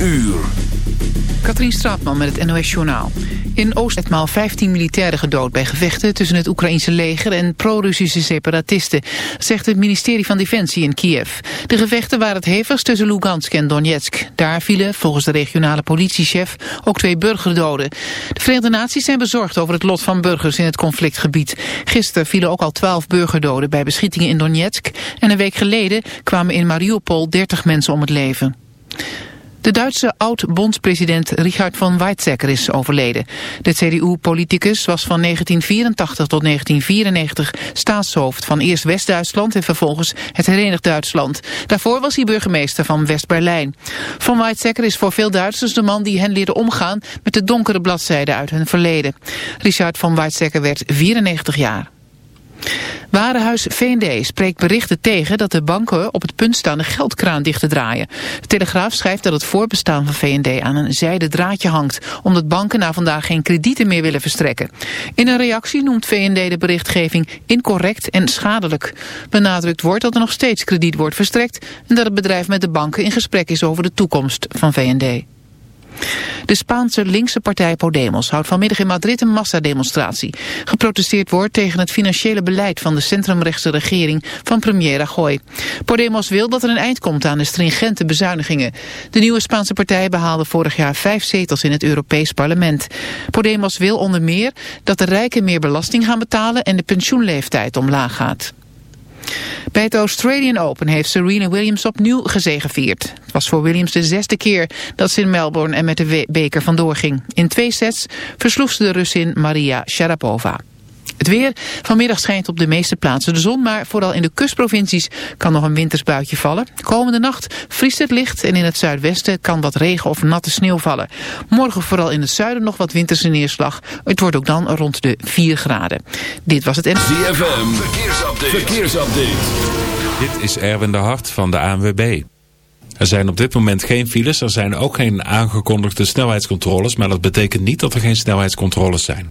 Uur. Katrien Straatman met het NOS Journaal. In Oost etmaal 15 militairen gedood bij gevechten tussen het Oekraïnse leger en pro-Russische separatisten, zegt het ministerie van Defensie in Kiev. De gevechten waren het hevigst tussen Lugansk en Donetsk. Daar vielen, volgens de regionale politiechef, ook twee burgerdoden. De Verenigde Naties zijn bezorgd over het lot van burgers in het conflictgebied. Gisteren vielen ook al 12 burgerdoden bij beschietingen in Donetsk en een week geleden kwamen in Mariupol 30 mensen om het leven. De Duitse oud-bondspresident Richard von Weizsäcker is overleden. De CDU-politicus was van 1984 tot 1994 staatshoofd van eerst West-Duitsland en vervolgens het Herenigd Duitsland. Daarvoor was hij burgemeester van West-Berlijn. Von Weizsäcker is voor veel Duitsers de man die hen leerde omgaan met de donkere bladzijden uit hun verleden. Richard von Weizsäcker werd 94 jaar. Warenhuis V&D spreekt berichten tegen dat de banken op het punt staan de geldkraan dicht te draaien. De Telegraaf schrijft dat het voorbestaan van V&D aan een zijden draadje hangt, omdat banken na vandaag geen kredieten meer willen verstrekken. In een reactie noemt V&D de berichtgeving incorrect en schadelijk. Benadrukt wordt dat er nog steeds krediet wordt verstrekt en dat het bedrijf met de banken in gesprek is over de toekomst van V&D. De Spaanse linkse partij Podemos houdt vanmiddag in Madrid een massademonstratie. Geprotesteerd wordt tegen het financiële beleid van de centrumrechtse regering van premier Rajoy. Podemos wil dat er een eind komt aan de stringente bezuinigingen. De nieuwe Spaanse partij behaalde vorig jaar vijf zetels in het Europees parlement. Podemos wil onder meer dat de rijken meer belasting gaan betalen en de pensioenleeftijd omlaag gaat. Bij het Australian Open heeft Serena Williams opnieuw gezegevierd. Het was voor Williams de zesde keer dat ze in Melbourne en met de beker vandoor ging. In twee sets versloeg ze de Russin Maria Sharapova. Het weer. Vanmiddag schijnt op de meeste plaatsen de zon, maar vooral in de kustprovincies kan nog een wintersbuitje vallen. Komende nacht vriest het licht en in het zuidwesten kan wat regen of natte sneeuw vallen. Morgen vooral in het zuiden nog wat winterse neerslag. Het wordt ook dan rond de 4 graden. Dit was het... ZFM. Verkeersupdate. Verkeersupdate. Dit is Erwin de Hart van de ANWB. Er zijn op dit moment geen files, er zijn ook geen aangekondigde snelheidscontroles, maar dat betekent niet dat er geen snelheidscontroles zijn.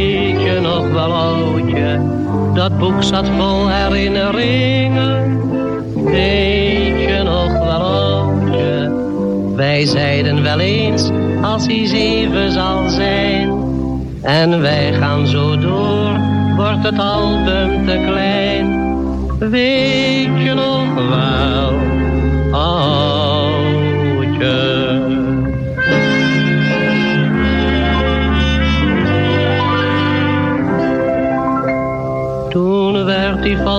Dat boek zat vol herinneringen. Weet je nog wel? Wij zeiden wel eens, als hij zeven zal zijn. En wij gaan zo door, wordt het album te klein. Weet je nog wel,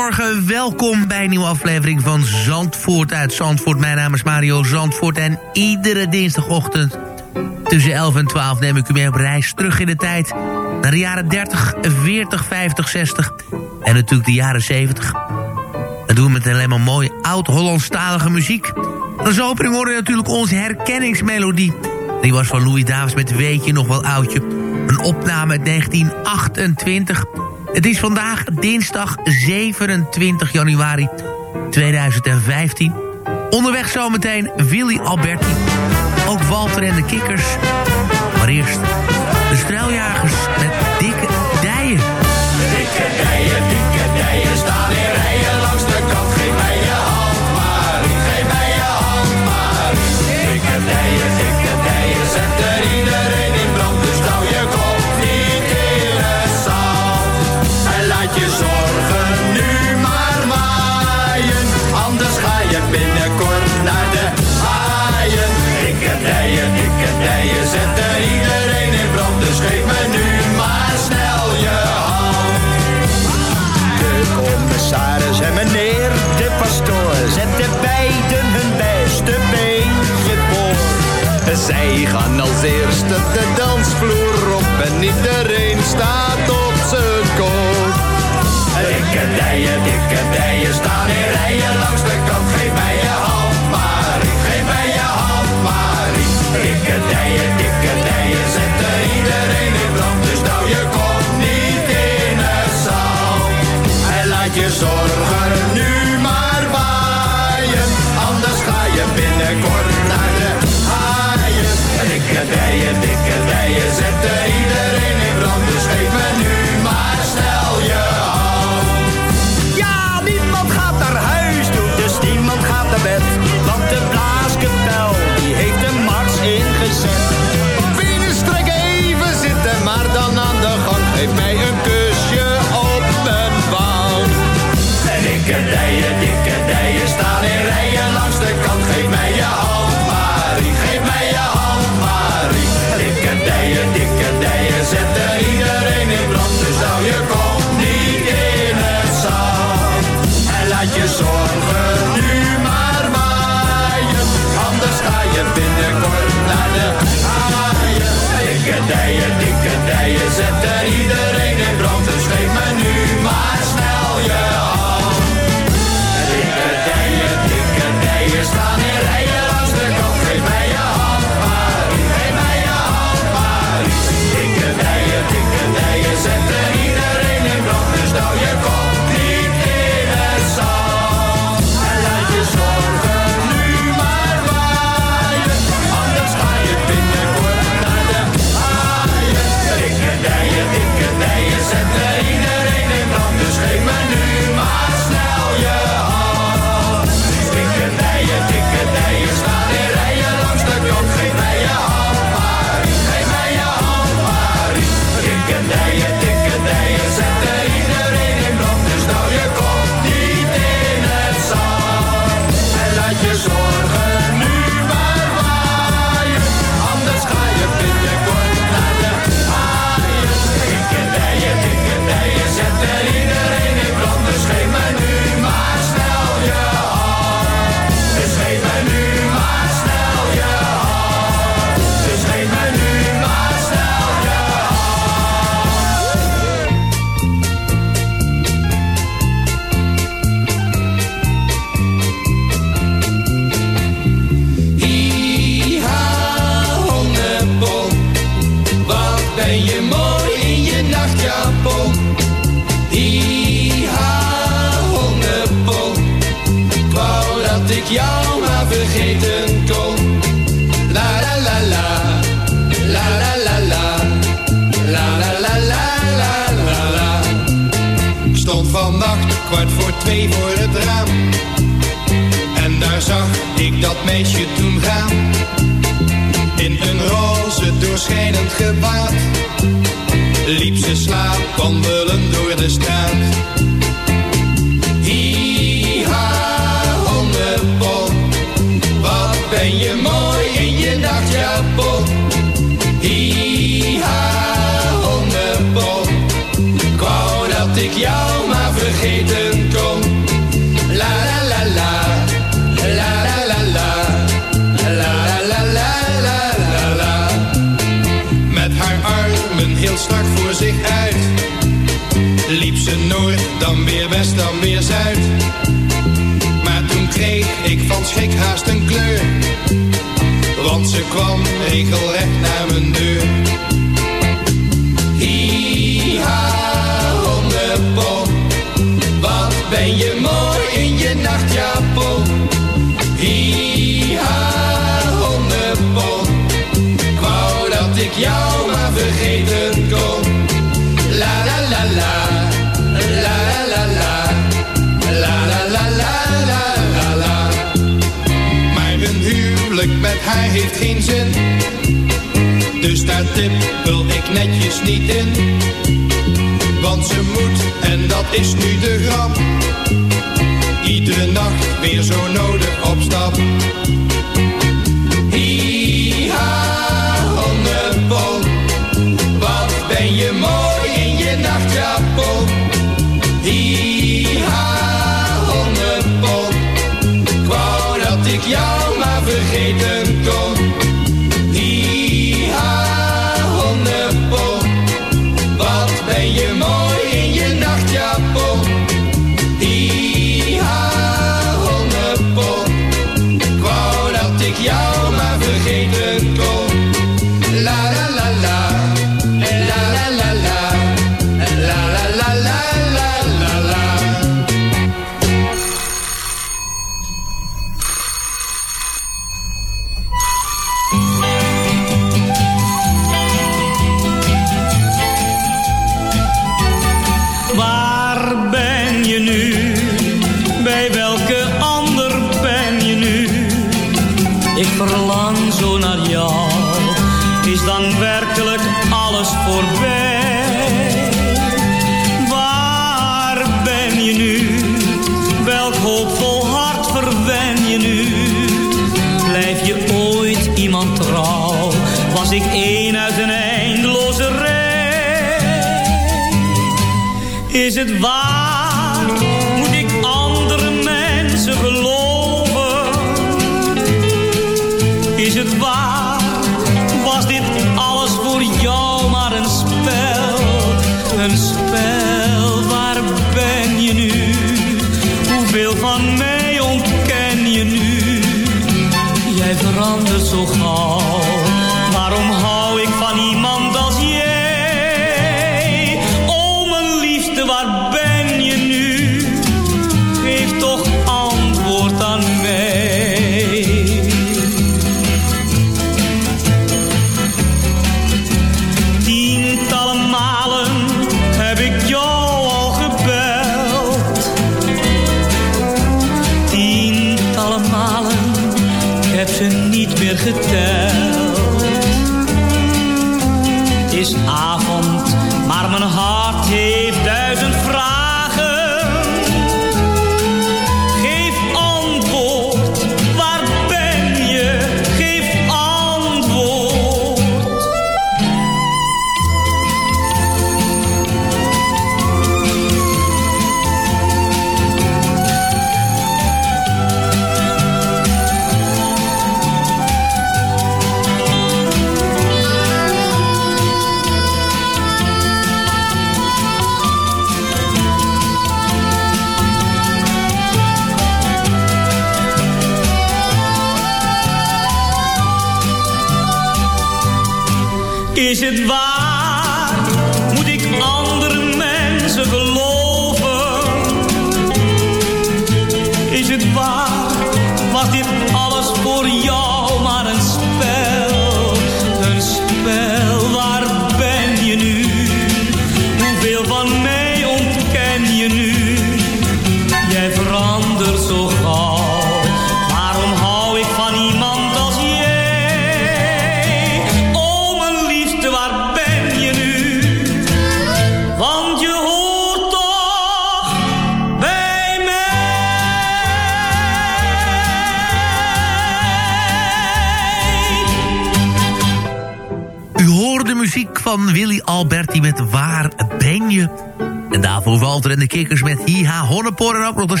Goedemorgen, welkom bij een nieuwe aflevering van Zandvoort uit Zandvoort. Mijn naam is Mario Zandvoort en iedere dinsdagochtend tussen 11 en 12 neem ik u mee op reis terug in de tijd. Naar de jaren 30, 40, 50, 60 en natuurlijk de jaren 70. Dat doen we met alleen maar mooie oud-Hollandstalige muziek. Als opening hoorde je natuurlijk onze herkenningsmelodie. Die was van Louis Davis met Weet je nog wel oudje. Een opname uit 1928... Het is vandaag dinsdag 27 januari 2015. Onderweg zometeen Willy Alberti. Ook Walter en de Kikkers. Maar eerst de struiljagers met dikke dijen. Dikke dijen, dikke dijen, staan ik haast een kleur. Want ze kwam regelrecht naar mijn deur. hij heeft geen zin. Dus daar wil ik netjes niet in. Want ze moet, en dat is nu de grap. Iedere nacht weer zo nodig op stap.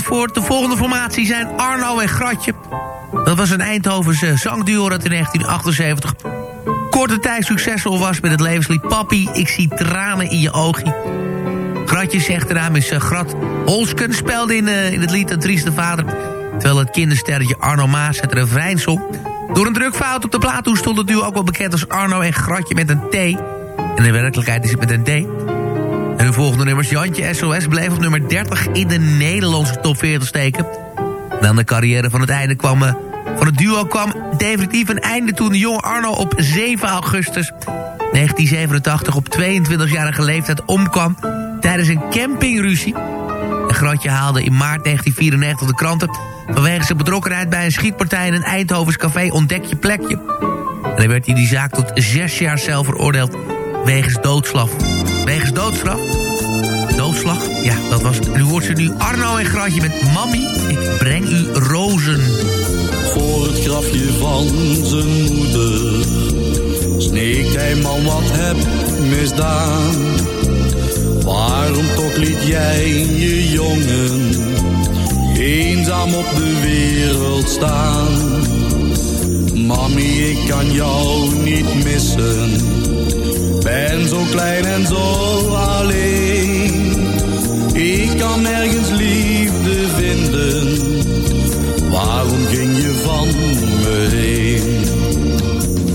Zandvoort, de volgende formatie zijn Arno en Gratje. Dat was een Eindhovense zangduo dat in 1978... korte tijd succesvol was met het levenslied... Papi, ik zie tranen in je ogen. Gratje zegt de naam is eh, Grat Holsken... speelde in, eh, in het lied Een Trieste Vader... terwijl het kindersterretje Arno Maas het refrein zong. Door een drukfout op de plaat stond het duo ook wel bekend als Arno en Gratje met een T. En in werkelijkheid is het met een D. En de volgende nummers Jantje SOS bleef op nummer 30 in de Nederlandse top 40 steken. En aan de carrière van het einde kwam... eh, van het duo kwam definitief een einde toen de jonge Arno op 7 augustus 1987 op 22-jarige leeftijd omkwam tijdens een campingruzie. En Gratje haalde in maart 1994 de kranten... vanwege zijn betrokkenheid bij een schietpartij in een Eindhovens café Ontdek je plekje. En dan werd hij die zaak tot zes jaar cel veroordeeld wegens doodslag. Doodstraf? Doodslag? Ja, dat was het. En u ze nu Arno en Gratje met Mami, ik breng u rozen. Voor het grafje van zijn moeder sneekt hij man wat heb misdaan. Waarom toch liet jij je jongen eenzaam op de wereld staan? Mami, ik kan jou niet missen, ben zo klein en zo alleen. Ik kan nergens liefde vinden, waarom ging je van me heen?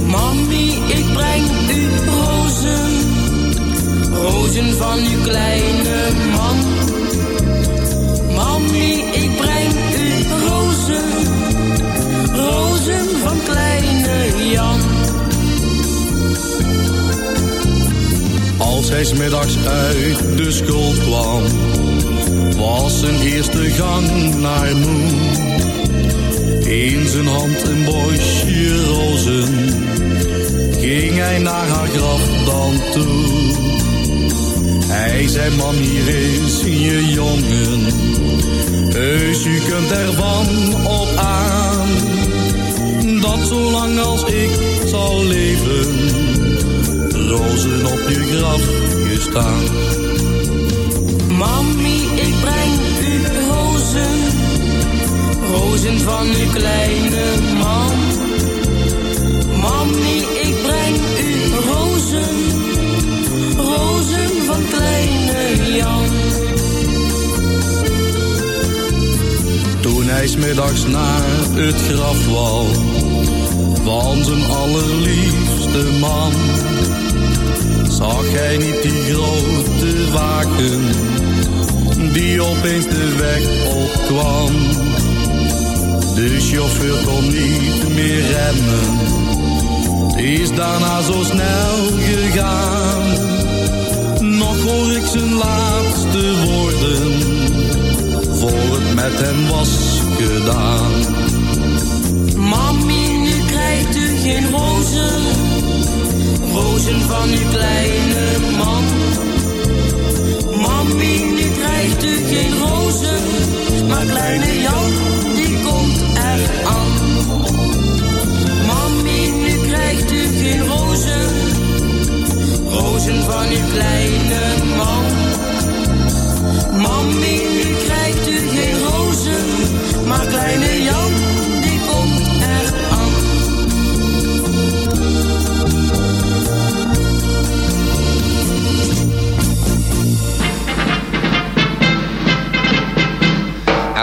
Mami, ik breng u rozen, rozen van uw kleine man. Als hij smiddags uit de school kwam, was zijn eerste gang naar moe. In zijn hand een bosje rozen, ging hij naar haar graf dan toe. Hij zei, man, hier is je jongen. Heus, u kunt ervan op aan. Dat zolang als ik zal leven, rozen op je graf gestaan. Mami, ik breng u rozen, rozen van uw kleine man. Mami, ik breng u rozen, rozen van kleine Jan. Toen hij smiddags naar het graf wou van zijn allerliefste man, zag hij niet die grote waken die opeens de weg opkwam. De chauffeur kon niet meer remmen, is daarna zo snel gegaan. Nog hoor ik zijn laatste woorden voor het met hem was gedaan. Mami, nu krijgt u geen rozen, rozen van uw kleine man. Mami, nu krijgt u geen rozen, maar kleine Jan, die komt er aan. Mami, nu krijgt u geen rozen, rozen van uw kleine man. Mami, nu krijgt u geen rozen, maar kleine Jan, die komt er aan.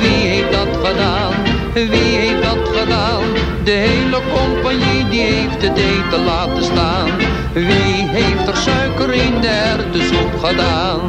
Wie heeft dat gedaan? Wie heeft dat gedaan? De hele compagnie die heeft het eten laten staan. Wie heeft er suiker in de erwtensoep gedaan?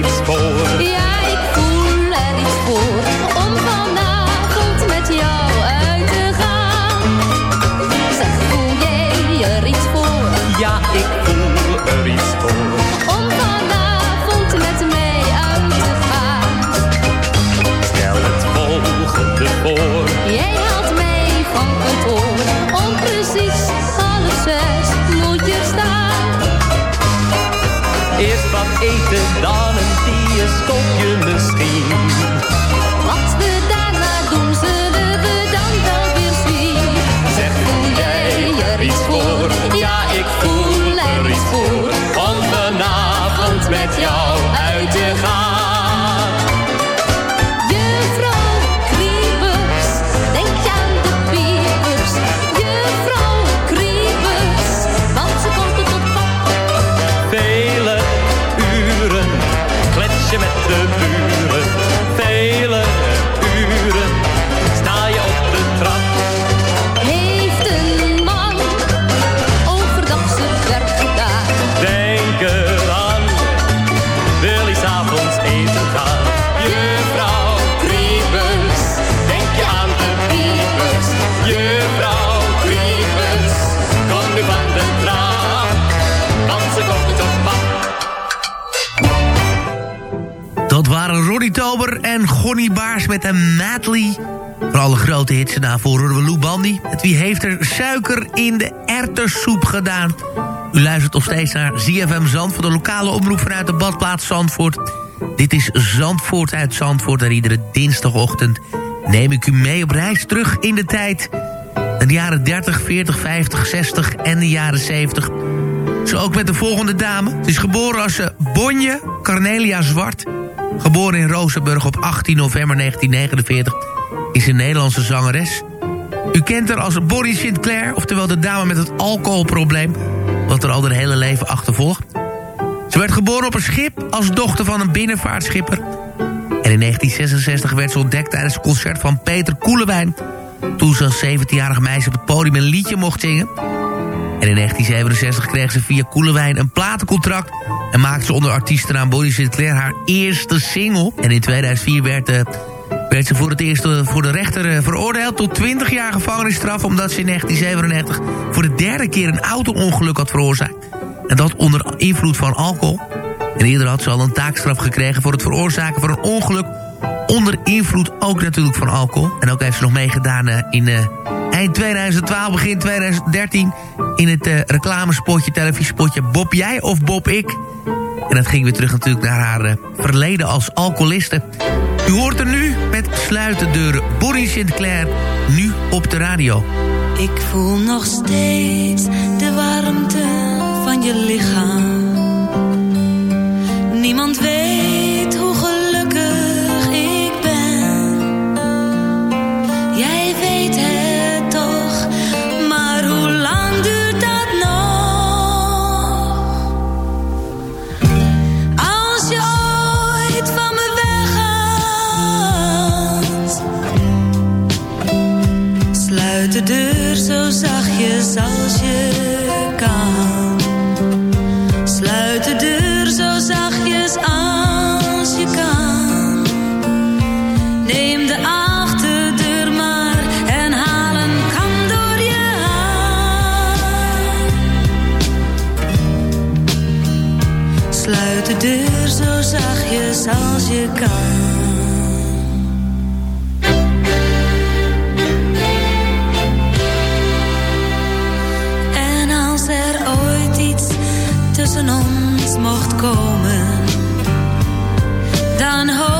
Jij Eerst wat eten, dan een bioscoopje misschien. Wat met een. Voor alle grote hits en daarvoor we Lou Bandy. Het wie heeft er suiker in de ertersoep gedaan. U luistert nog steeds naar ZFM Zandvoort, de lokale omroep vanuit de badplaats Zandvoort. Dit is Zandvoort uit Zandvoort en iedere dinsdagochtend neem ik u mee op reis terug in de tijd. In de jaren 30, 40, 50, 60 en de jaren 70. Zo ook met de volgende dame. Ze is geboren als Bonje Cornelia Zwart. Geboren in Rozenburg op 18 november 1949. Is een Nederlandse zangeres. U kent haar als Bonnie Sinclair, oftewel de dame met het alcoholprobleem. Wat er al haar hele leven achtervolgt. Ze werd geboren op een schip als dochter van een binnenvaartschipper. En in 1966 werd ze ontdekt tijdens een concert van Peter Koelewijn. Toen ze als 17-jarig meisje op het podium een liedje mocht zingen. En in 1967 kreeg ze via Koelewijn een platencontract... en maakte ze onder artiestennaam Bonnie Sinclair haar eerste single. En in 2004 werd, eh, werd ze voor het eerst eh, voor de rechter eh, veroordeeld... tot 20 jaar gevangenisstraf... omdat ze in 1997 voor de derde keer een auto-ongeluk had veroorzaakt. En dat onder invloed van alcohol. En eerder had ze al een taakstraf gekregen... voor het veroorzaken van een ongeluk... onder invloed ook natuurlijk van alcohol. En ook heeft ze nog meegedaan in... eind 2012, begin 2013... in het eh, reclamespotje, televisiespotje Bob Jij of Bob Ik. En dat ging weer terug natuurlijk naar haar eh, verleden als alcoholiste. U hoort er nu met Sluiten deuren Bonnie Sinclair, nu op de radio. Ik voel nog steeds de warmte van je lichaam. Niemand weet zachtjes als je kan. Sluit de deur zo zachtjes als je kan. Neem de achterdeur maar en haal een door je. Sluit de deur zo zachtjes als je kan. Tussen ons mocht komen, dan hoop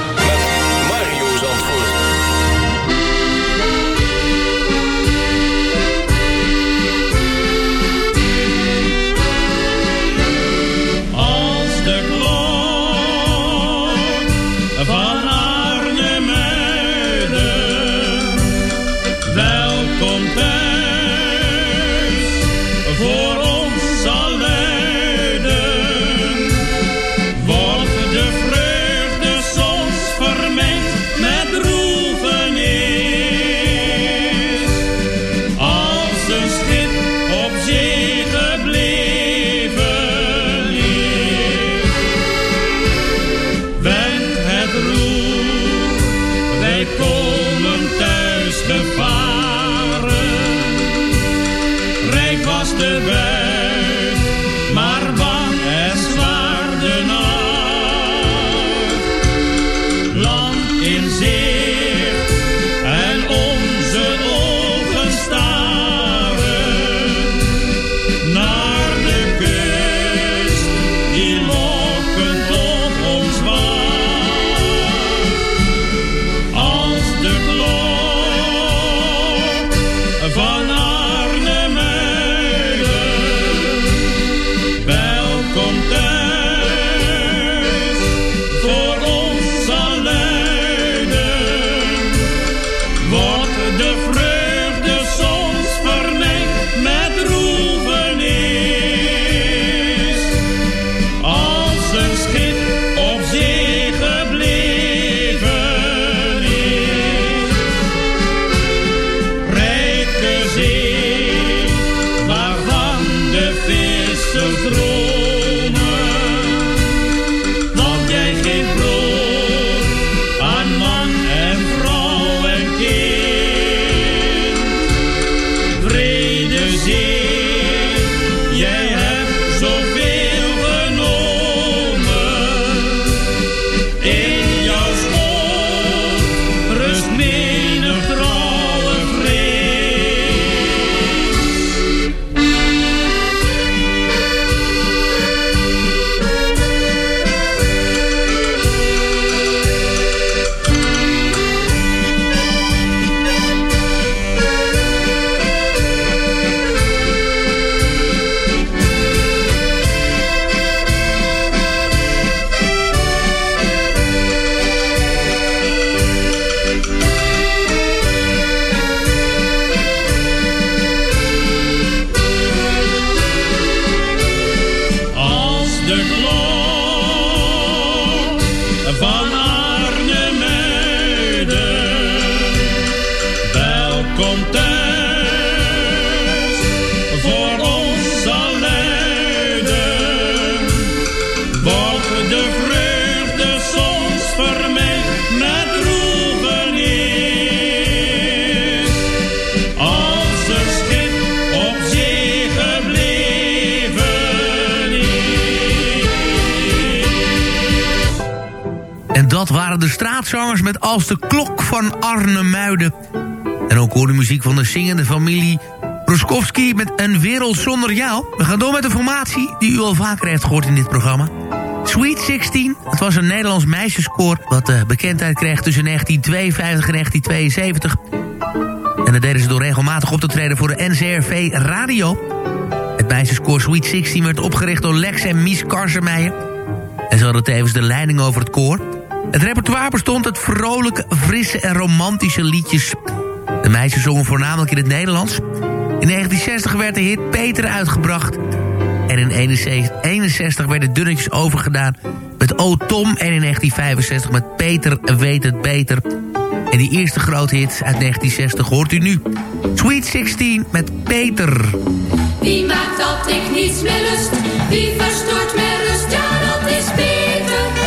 de buit, met Als de Klok van Arnhemuiden. En ook hoor de muziek van de zingende familie Roskowski met Een Wereld Zonder Jou. We gaan door met een formatie die u al vaker heeft gehoord in dit programma. Sweet 16, het was een Nederlands meisjeskoor... wat eh, bekendheid kreeg tussen 1952 en 1972. En dat deden ze door regelmatig op te treden voor de NCRV Radio. Het meisjeskoor Sweet 16 werd opgericht door Lex en Mies Karsemeijer. En ze hadden tevens de leiding over het koor. Het repertoire bestond uit vrolijke, frisse en romantische liedjes. De meisjes zongen voornamelijk in het Nederlands. In 1960 werd de hit Peter uitgebracht. En in 1961 werden dunnetjes overgedaan met O Tom. En in 1965 met Peter weet het beter. En die eerste grote hit uit 1960 hoort u nu. Sweet 16 met Peter. Wie maakt dat ik niets meer lust? Wie verstoort mijn rust? Ja, dat is Peter.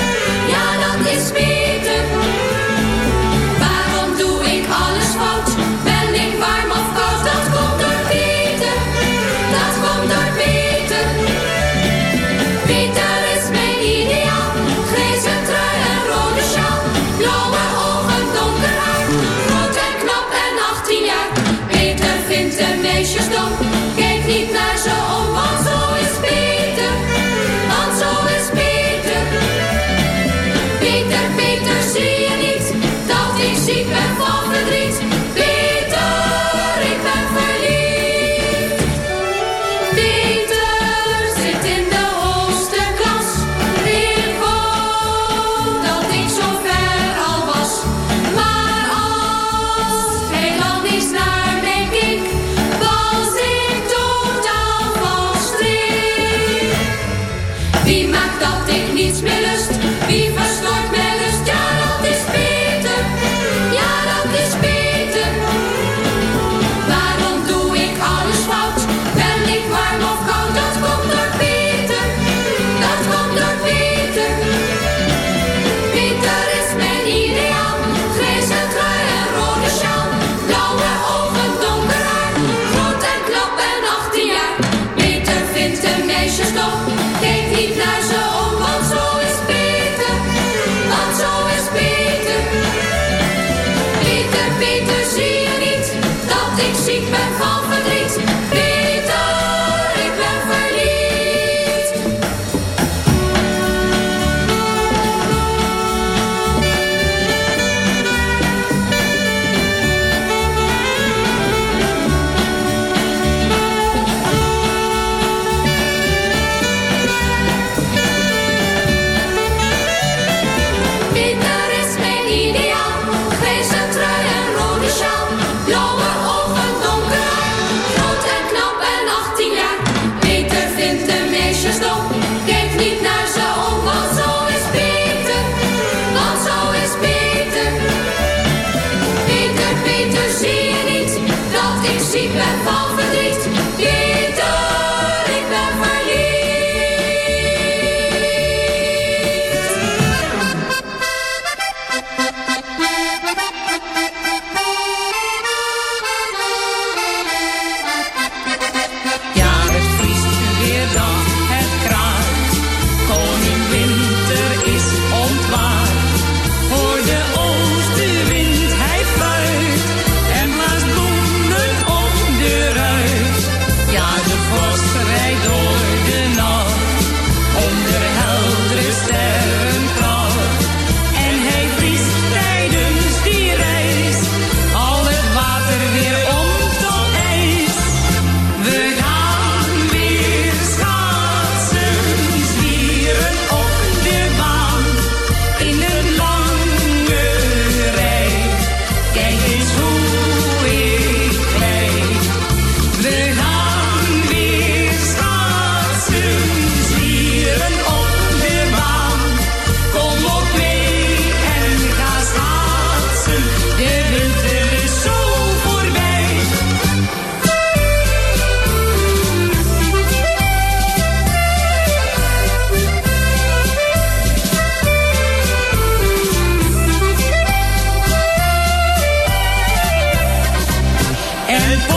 and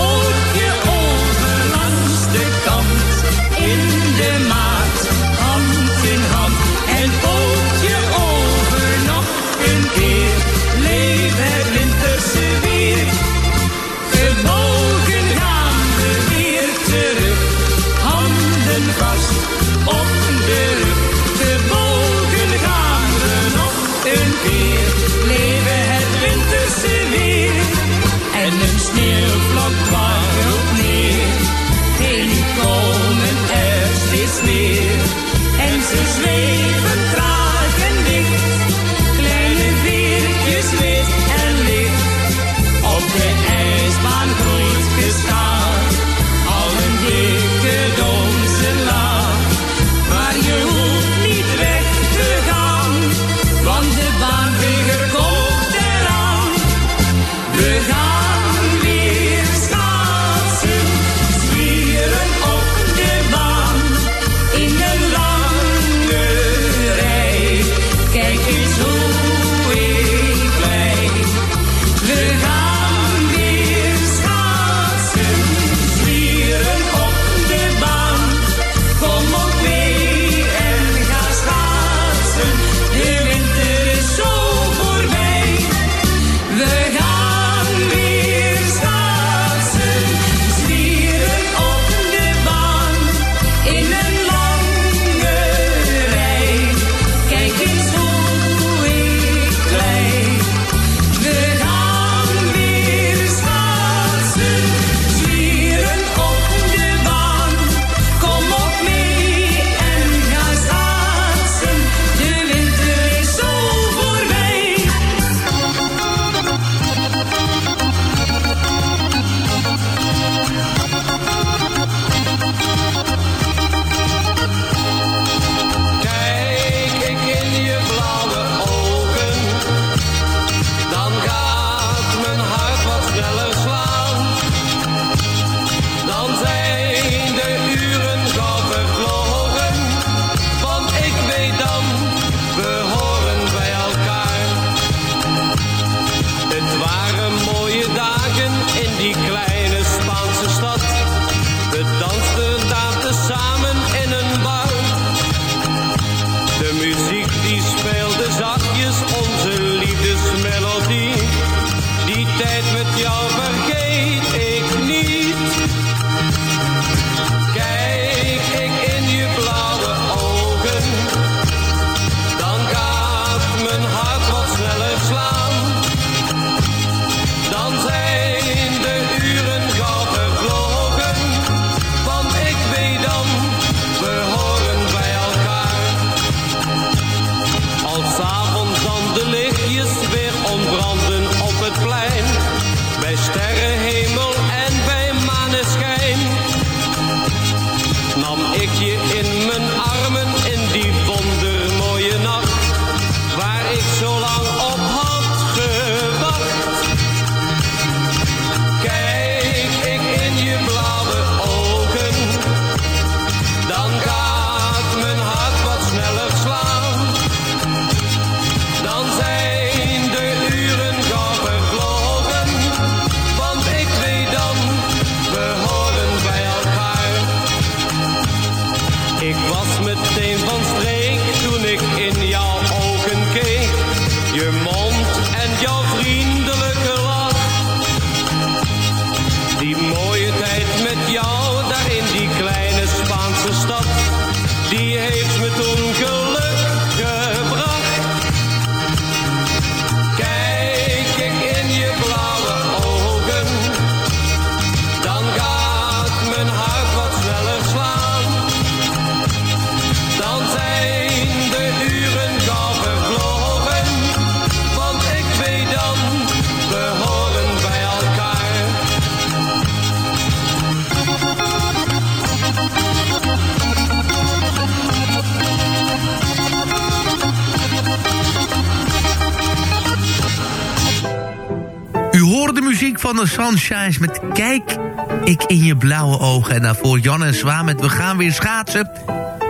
van de Sunshines met Kijk ik in je blauwe ogen. En daarvoor Jan en Zwaan met We gaan weer schaatsen.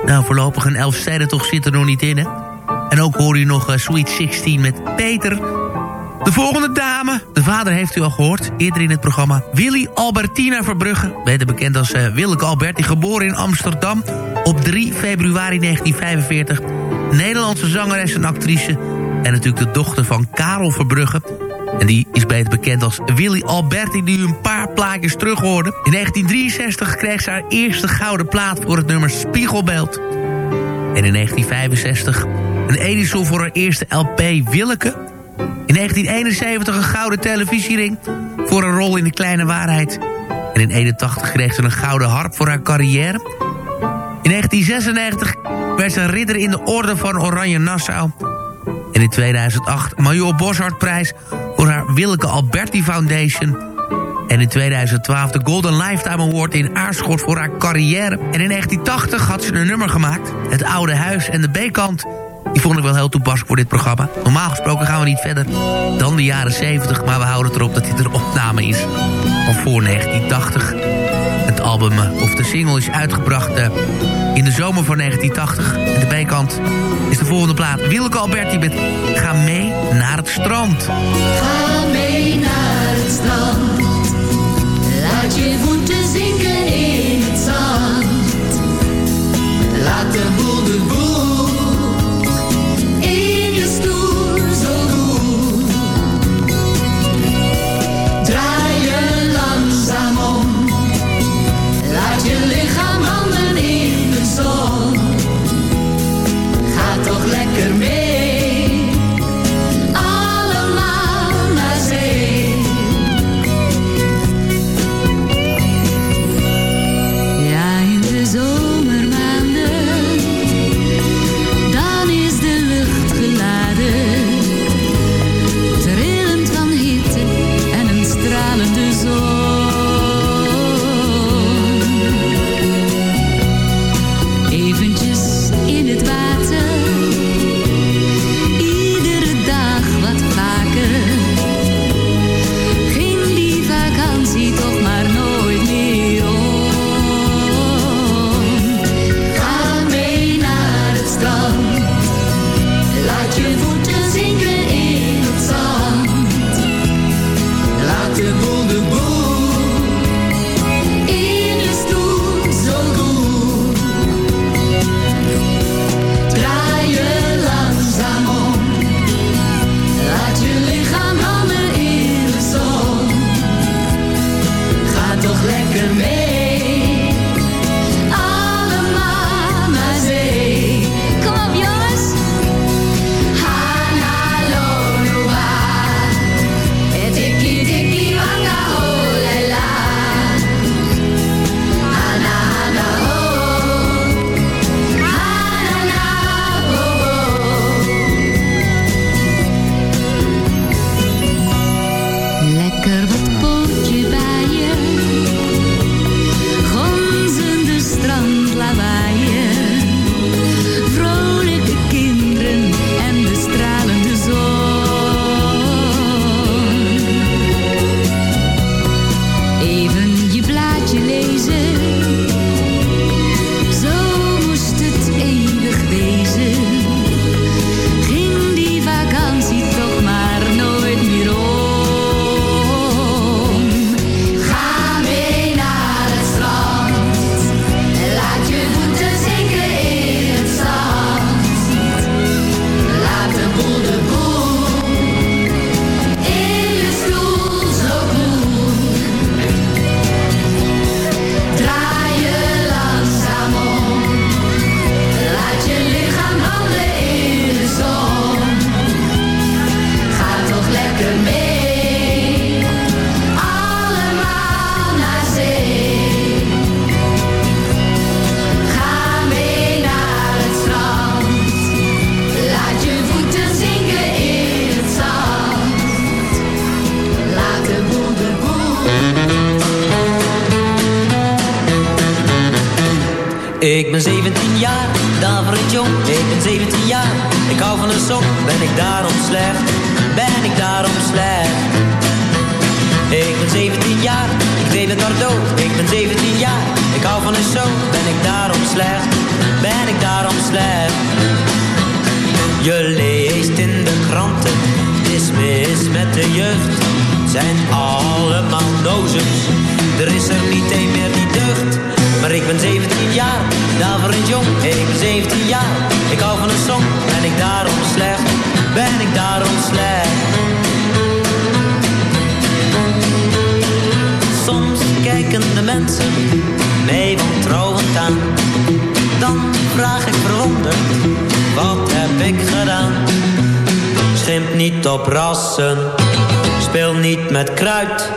Nou, voorlopig een toch zit er nog niet in, hè. En ook hoor u nog uh, Sweet 16 met Peter. De volgende dame, de vader heeft u al gehoord, eerder in het programma. Willy Albertina Verbrugge, beter bekend als uh, Willeke Alberti, geboren in Amsterdam op 3 februari 1945. Nederlandse zangeres en actrice. En natuurlijk de dochter van Karel Verbrugge. En die is beter bekend als Willy Alberti, die u een paar plaatjes terug hoorde. In 1963 kreeg ze haar eerste gouden plaat voor het nummer Spiegelbeeld. En in 1965 een Edison voor haar eerste LP Willeke. In 1971 een gouden televisiering voor een rol in De Kleine Waarheid. En in 81 kreeg ze een gouden harp voor haar carrière. In 1996 werd ze ridder in de orde van Oranje Nassau. En in 2008 Major Boshart-prijs voor haar Willeke Alberti Foundation. En in 2012 de Golden Lifetime Award in Aarschot voor haar carrière. En in 1980 had ze een nummer gemaakt. Het Oude Huis en de B-kant. Die vond ik wel heel toepasselijk voor dit programma. Normaal gesproken gaan we niet verder dan de jaren 70. Maar we houden het erop dat dit een opname is van voor 1980. Album of de single is uitgebracht eh, in de zomer van 1980. En de B-kant is de volgende plaat. Willeke Alberti met Ga mee naar het strand. Ga mee naar het strand. Laat je voeten zinken in het zand. Laat de boel Ga toch lekker mee. Ik ben 17 jaar, daverend jong, ik ben 17 jaar. Ik hou van een sok, ben ik daarom slecht, ben ik daarom slecht. Ik ben 17 jaar, ik weet het Bordeaux. Ik ben 17 jaar, ik hou van een show. Ben ik daarom slecht? Ben ik daarom slecht? Je leest in de kranten, het is mis met de jeugd. Het zijn allemaal nozems, er is er niet een meer die deugt. Maar ik ben 17 jaar, daarvoor is jong. Ik ben 17 jaar, ik hou van een song. Ben ik daarom slecht? Ben ik daarom slecht? Soms kijken de mensen mij wantrouwend aan. Dan vraag ik verwonderd, wat heb ik gedaan? Schimp niet op rassen, speel niet met kruid.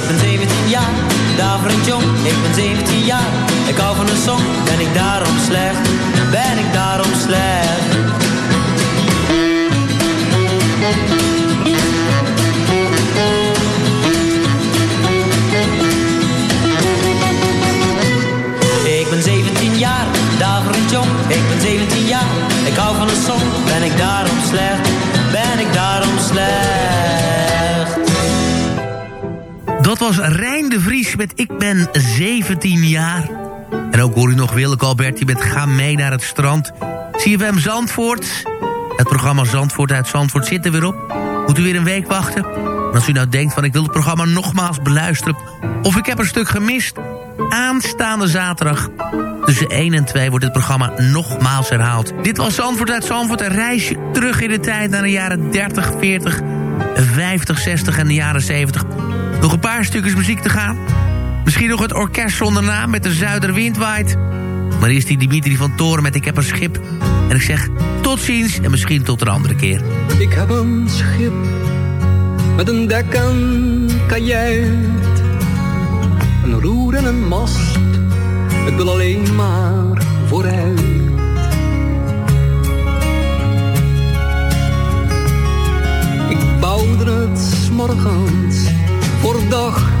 Ik ben 17 jaar, een jong. Ik ben 17 jaar, ik hou van een song. Ben ik daarom slecht? Ben ik daarom slecht? En ook hoor u nog Willeke Alberti met Ga mee naar het strand. CFM Zandvoort. Het programma Zandvoort uit Zandvoort zit er weer op. Moet u weer een week wachten? En als u nou denkt van ik wil het programma nogmaals beluisteren... of ik heb een stuk gemist... aanstaande zaterdag tussen 1 en 2 wordt het programma nogmaals herhaald. Dit was Zandvoort uit Zandvoort. Een reisje terug in de tijd naar de jaren 30, 40, 50, 60 en de jaren 70. Nog een paar stukjes muziek te gaan. Misschien nog het orkest zonder naam met de Zuiderwind waait. Maar eerst die Dimitri van Toren met Ik heb een schip. En ik zeg tot ziens en misschien tot een andere keer. Ik heb een schip met een dek en kajuit. Een roer en een mast, ik wil alleen maar vooruit. Ik bouwde het 's morgens voor dag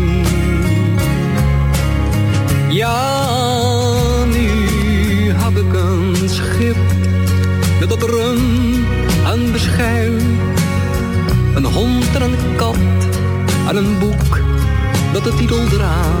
Ja, nu heb ik een schip met dat rum en beschuit. Een hond en een kat en een boek dat de titel draagt.